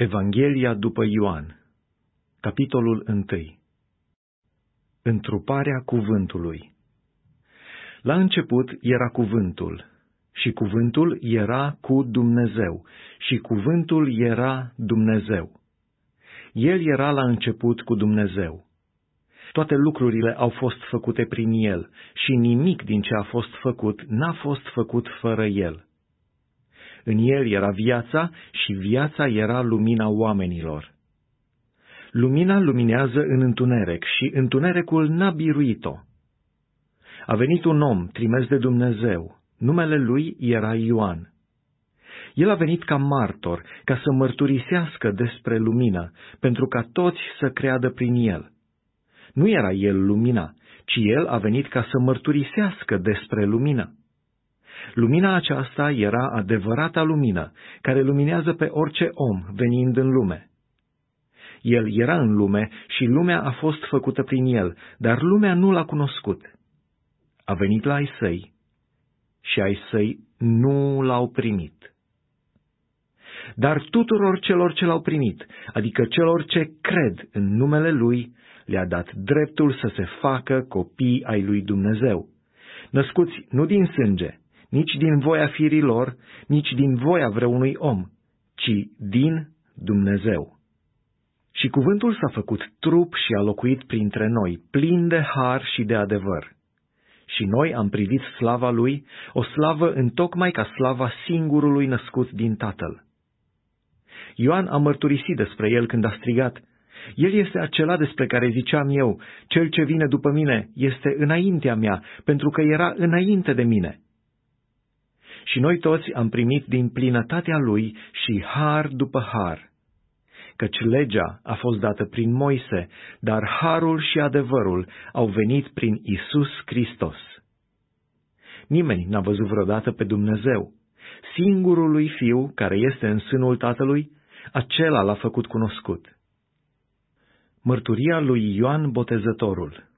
Evanghelia după Ioan Capitolul 1 Întruparea cuvântului La început era cuvântul, și cuvântul era cu Dumnezeu, și cuvântul era Dumnezeu. El era la început cu Dumnezeu. Toate lucrurile au fost făcute prin El, și nimic din ce a fost făcut n-a fost făcut fără El. În el era viața și viața era lumina oamenilor. Lumina luminează în întuneric și întunericul n-a biruit-o. A venit un om trimis de Dumnezeu, numele lui era Ioan. El a venit ca martor, ca să mărturisească despre lumină, pentru ca toți să creadă prin el. Nu era el lumina, ci el a venit ca să mărturisească despre lumină. Lumina aceasta era adevărata lumină, care luminează pe orice om venind în lume. El era în lume și lumea a fost făcută prin el, dar lumea nu l-a cunoscut. A venit la ai săi și ai săi nu l-au primit. Dar tuturor celor ce l-au primit, adică celor ce cred în numele lui, le-a dat dreptul să se facă copii ai lui Dumnezeu, născuți nu din sânge, nici din voia firilor, nici din voia vreunui om, ci din Dumnezeu. Și cuvântul s-a făcut trup și a locuit printre noi, plin de har și de adevăr. Și noi am privit slava lui, o slavă întocmai ca slava singurului născut din Tatăl. Ioan a mărturisit despre el când a strigat, El este acela despre care ziceam eu, cel ce vine după mine este înaintea mea, pentru că era înainte de mine și noi toți am primit din plinătatea lui și har după har. Căci legea a fost dată prin Moise, dar harul și adevărul au venit prin Isus Hristos. Nimeni n-a văzut vreodată pe Dumnezeu. Singurul lui Fiu, care este în sânul Tatălui, acela l-a făcut cunoscut. Mărturia lui Ioan Botezătorul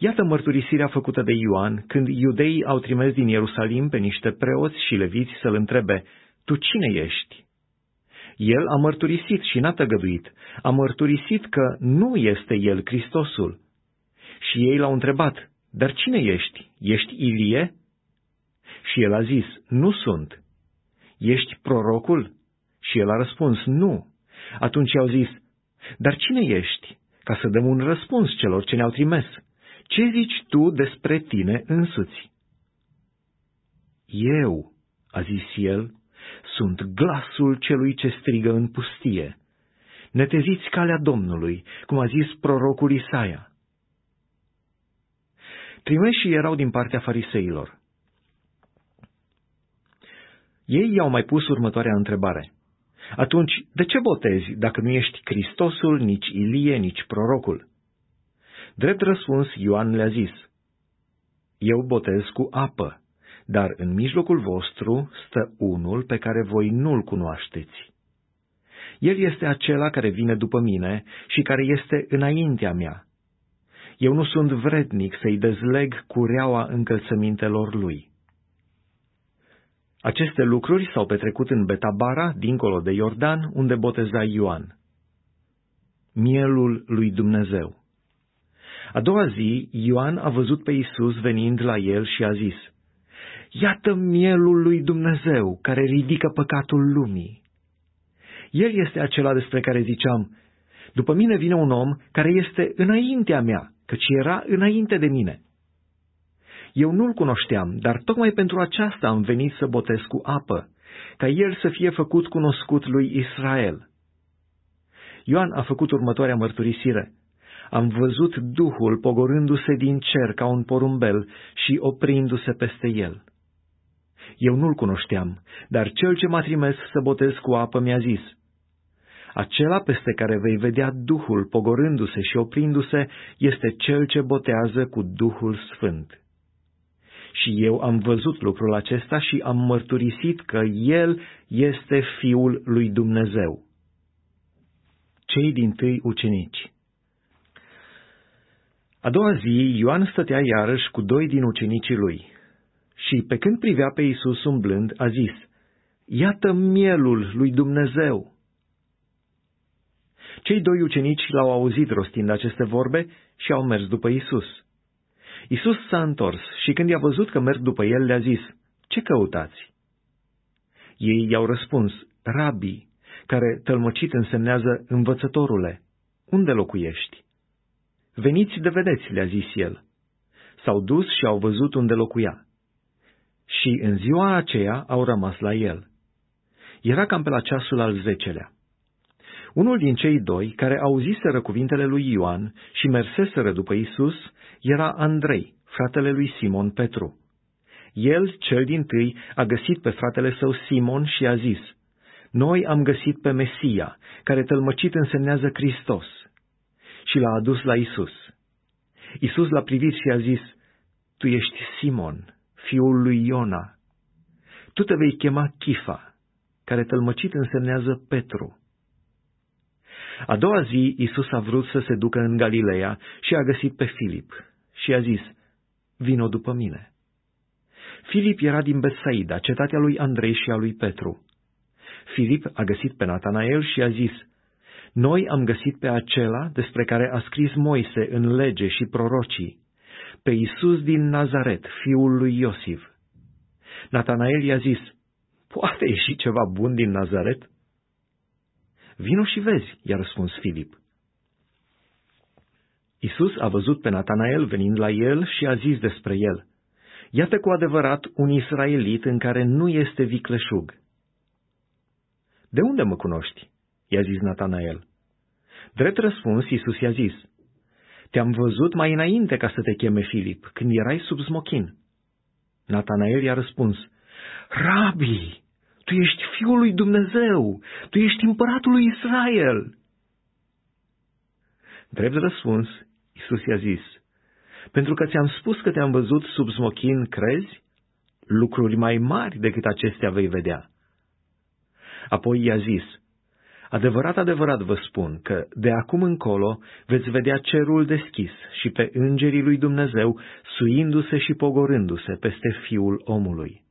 Iată mărturisirea făcută de Ioan când iudeii au trimis din Ierusalim pe niște preoți și leviți să-l întrebe, Tu cine ești? El a mărturisit și n-a tăgăduit, a mărturisit că nu este el Hristosul. Și ei l-au întrebat, Dar cine ești? Ești Ilie? Și el a zis, Nu sunt. Ești prorocul? Și el a răspuns, Nu. Atunci i-au zis, Dar cine ești? Ca să dăm un răspuns celor ce ne-au trimis. Ce zici tu despre tine însuți? Eu, a zis el, sunt glasul celui ce strigă în pustie. Neteziți calea Domnului, cum a zis prorocul Isaia. Trimeșii erau din partea fariseilor. Ei i-au mai pus următoarea întrebare. Atunci, de ce botezi dacă nu ești Hristosul, nici Ilie, nici prorocul? Drept răspuns, Ioan le-a zis, Eu botez cu apă, dar în mijlocul vostru stă unul pe care voi nu-l cunoașteți. El este acela care vine după mine și care este înaintea mea. Eu nu sunt vrednic să-i dezleg cureaua încălțămintelor lui. Aceste lucruri s-au petrecut în Betabara, dincolo de Iordan, unde boteza Ioan. Mielul lui Dumnezeu. A doua zi, Ioan a văzut pe Isus venind la el și a zis, Iată mielul lui Dumnezeu care ridică păcatul lumii. El este acela despre care ziceam, după mine vine un om care este înaintea mea, căci era înainte de mine. Eu nu-l cunoșteam, dar tocmai pentru aceasta am venit să botez cu apă, ca el să fie făcut cunoscut lui Israel. Ioan a făcut următoarea mărturisire am văzut Duhul pogorându-se din cer ca un porumbel și oprindu-se peste el. Eu nu-l cunoșteam, dar cel ce m-a trimis să botez cu apă mi-a zis, Acela peste care vei vedea Duhul pogorându-se și oprindu-se este cel ce botează cu Duhul Sfânt. Și eu am văzut lucrul acesta și am mărturisit că El este Fiul lui Dumnezeu. Cei din tâi ucenici a doua zi, Ioan stătea iarăși cu doi din ucenicii lui și, pe când privea pe Isus umblând, a zis, Iată mielul lui Dumnezeu! Cei doi ucenici l-au auzit rostind aceste vorbe și au mers după Isus. Isus s-a întors și când i-a văzut că merg după el, le-a zis, Ce căutați? Ei i-au răspuns, Rabi, care tălmăcit însemnează învățătorule, unde locuiești? Veniți de vedeți, le-a zis el. S-au dus și au văzut unde locuia. Și în ziua aceea au rămas la el. Era cam pe la ceasul al zecelea. Unul din cei doi, care auziseră cuvintele lui Ioan și merseseră după Isus, era Andrei, fratele lui Simon Petru. El, cel din tâi, a găsit pe fratele său Simon și a zis, Noi am găsit pe Mesia, care tălmăcit însemnează Hristos. Și l-a adus la Isus. Isus l-a privit și a zis, Tu ești Simon, fiul lui Iona. Tu te vei chema Chifa, care tălmăcit însemnează Petru. A doua zi, Isus a vrut să se ducă în Galileea și a găsit pe Filip și a zis, Vino după mine. Filip era din Betsaida, cetatea lui Andrei și a lui Petru. Filip a găsit pe Natanael și a zis, Noi am găsit pe acela despre care a scris Moise în lege și prorocii, pe Isus din Nazaret, fiul lui Iosif. Natanael i-a zis, Poate ieși ceva bun din Nazaret? Vino și vezi, i-a răspuns Filip. Isus a văzut pe Natanael venind la el și a zis despre el, Iată cu adevărat un israelit în care nu este vicleșug. De unde mă cunoști? I-a zis Natanael. Drept răspuns, Iisus i-a zis, Te-am văzut mai înainte ca să te cheme Filip, când erai sub smochin. Natanael i-a răspuns, Rabi, tu ești Fiul lui Dumnezeu, tu ești împăratul lui Israel. Drept răspuns, Iisus i-a zis, pentru că ți-am spus că te-am văzut sub smochin, crezi? Lucruri mai mari decât acestea vei vedea. Apoi i-a zis, Adevărat, adevărat vă spun că de acum încolo veți vedea cerul deschis și pe îngerii lui Dumnezeu suindu-se și pogorându-se peste fiul omului.